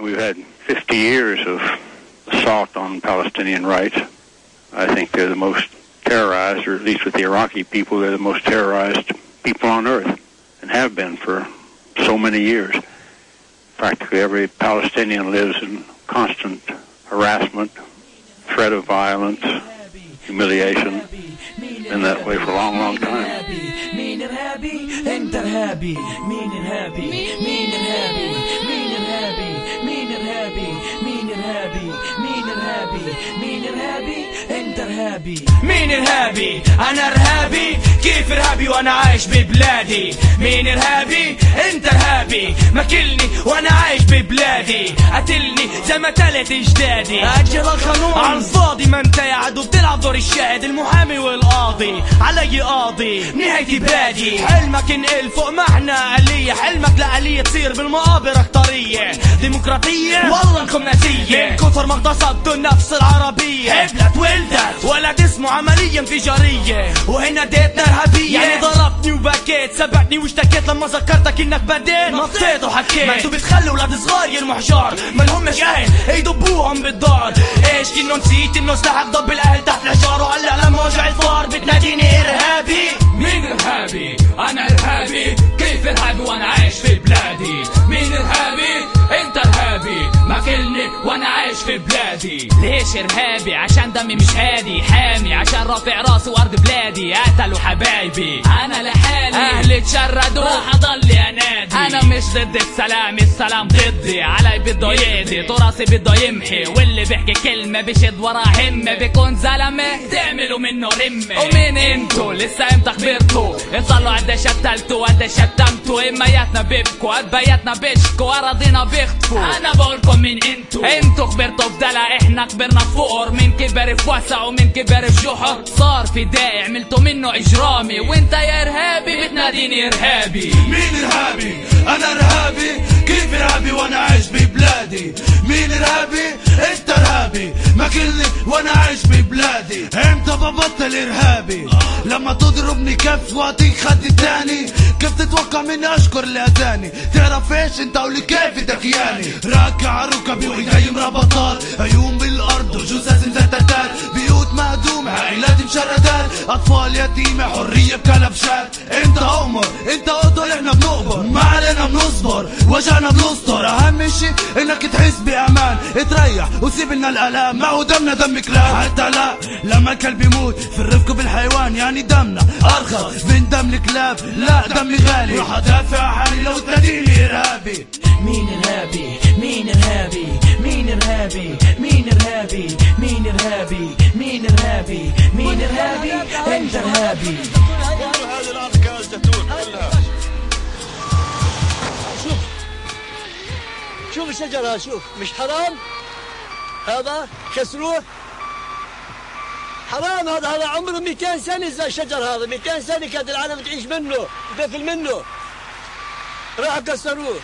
We've had 50 years of assault on Palestinian rights. I think they're the most terrorized, or at least with the Iraqi people, they're the most terrorized people on earth and have been for so many years. Practically every Palestinian lives in constant harassment, threat of violence, humiliation. Been that way for a long, long time. مين ارهابي انت ارهابي مين ارهابي مين ارهابي مين ارهابي مين إرهابي؟ مين إرهابي؟ مين إرهابي؟ مين إرهابي؟ أنت إرهابي. مين إرهابي؟ أنا إرهابي. كيف إرهابي وأنا عايش ببلادي؟ مين إرهابي؟ أنت إرهابي. ماكلني وأنا عايش ببلادي. قتلني زي ما تلت إجدادي. أجل القانون على الفاضي ما أنت يا عدو بتلعب دور الشاهد المحامي والقاضي. علي قاضي. نهايتي بادي حلمك انقل فوق معنى آلية. حلمك لآلية تصير بالمقابر ديمقراطية والله انكم ناسية. من كثر ما اغتصبتوا النفس العربية. حبلت ولدت ولد اسمه عملية انفجارية وهنا ديتنا إرهابية يعني ضربتني وبكيت سبقتني واشتكيت. لما ذكرتك انك بديت نطيت وحكيت. ما أنتوا بتخلوا ولاد صغار يرموا حجار. ما لهمش أهل يدبوهم بالدار. إيش كنو نسيت إنه سلاح ضب الأهل تحت الحجار. وأنا عايش في بلادي. ليش ارهابي؟ عشان دمي مش هادي. حامي عشان رافع راسي وارض بلادي. قتلوا حبايبي أنا لحالي. أهلي اتشردوا راح اضل أنادي. أنا مش ضد السلام السلام ضدي. علي بده يقضي تراثي بده يمحي. واللي بيحكي كلمة بشد ورا همة. بيكون زلمة. تعملوا منه رمة. ومين انتو؟ لسه إمتى خبرتوا؟ اصلوا قد شتلتوا. قد شتمتوا. امياتنا بيبكوا. ابياتنا بيشكوا. أراضينا بيخطفوا. أنا بقولكم مين انتو؟ انتو خبرتوا دلع إحنا كبرنا فقر. من كبر في وسع ومن كبر في جحر. صار في داعي عملتوا منه إجرامي. وانت يا إرهابي بتناديني إرهابي. مين إرهابي؟ أنا إرهابي. كيف إرهابي وأنا عايش ببلادي؟ مين إرهابي؟ أنت إرهابي. ماكلني وأنا عايش ببلادي. إمتى ببطل ارهابي لما تضربني كف وأعطيك خد تاني. كيف تتوقع مني أشكر اللي اذاني تعرف إيش أنت ولي كيف دكياني راكع ركبي وايدي مربطات عيون بالأرض مزتتات بيوت عائلات مشردات أطفال يتيمة حرية بكلبشات أنت عمر أنت قطر إحنا بنقبر. ما علينا بنصبر وجعنا بنستر. أهم شي إنك تحس بأمان. تريح وسيب لنا الألام. ما هو دمنا دم كلاب. حتى لا لما الكلب يموت في الرفق بالحيوان يعني دمنا أرخص من دم الكلاب. لا دمي غالي. راح أدافع حالي لو تناديني ارهابي مين ارهابي مين ارهابي مين إرهابي؟ مين إرهابي؟ مين إرهابي؟ مين إرهابي؟ مين الاركان الزيتون كلها شوف شوف الشجرة شوف. مش حرام؟ هذا كسروه؟ حرام هذا هذا عمره 200 سنة زي الشجر هذا؟ 200 سنة كانت العالم تعيش منه تاكل منه. راحوا كسروه.